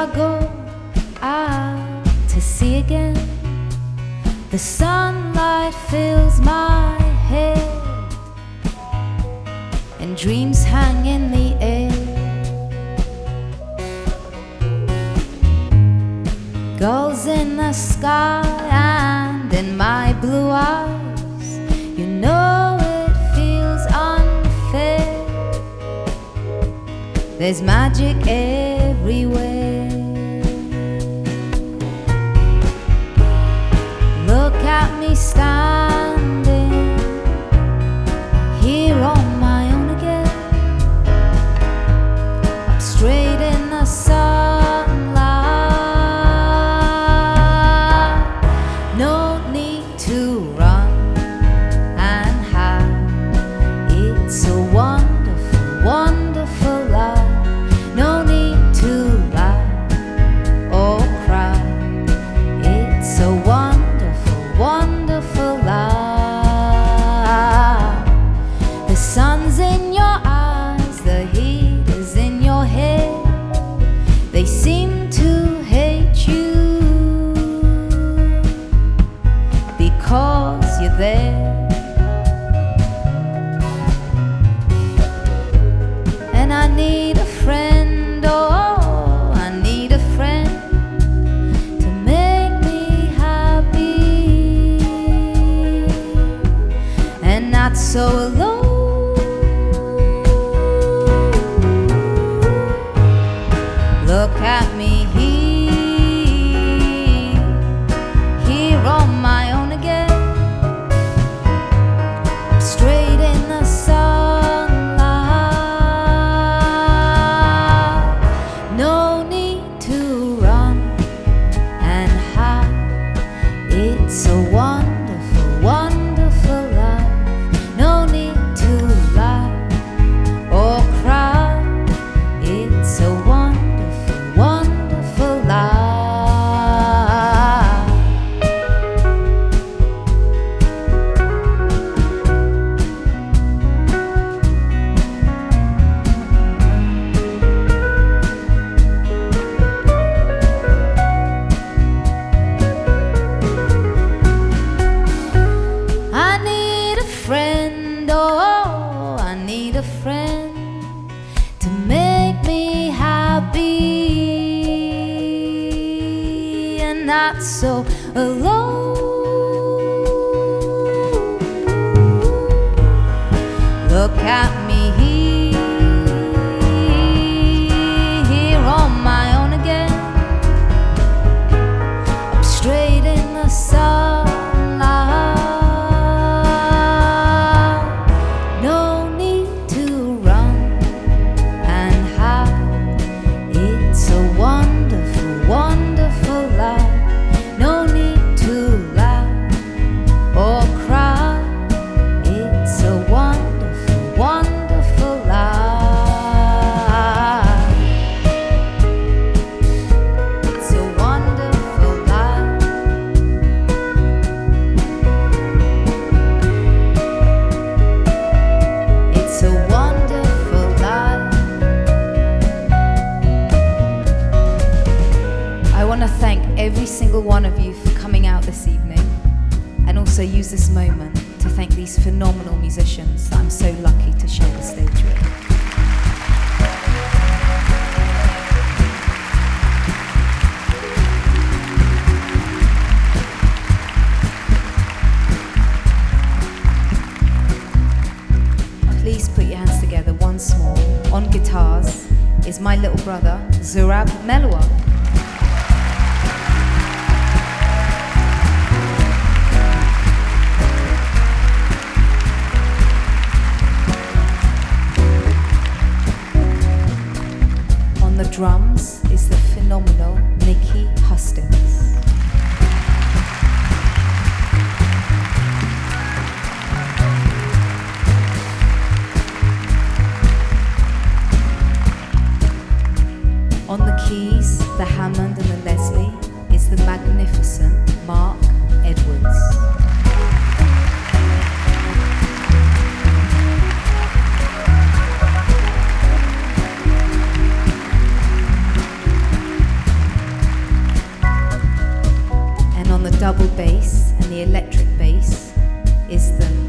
I go out to sea again. The sunlight fills my head, and dreams hang in the air. Gulls in the sky and in my blue eyes, you know it feels unfair. There's magic everywhere. At there. And I need a friend, oh, I need a friend to make me happy and not so alone. Look at me not so alone. Look at of you for coming out this evening and also use this moment to thank these phenomenal musicians that I'm so lucky to share the stage with. Please put your hands together once more. On guitars is my little brother, Zurab Melua. drums is the phenomenal Nikki Hustings. double bass and the electric bass is the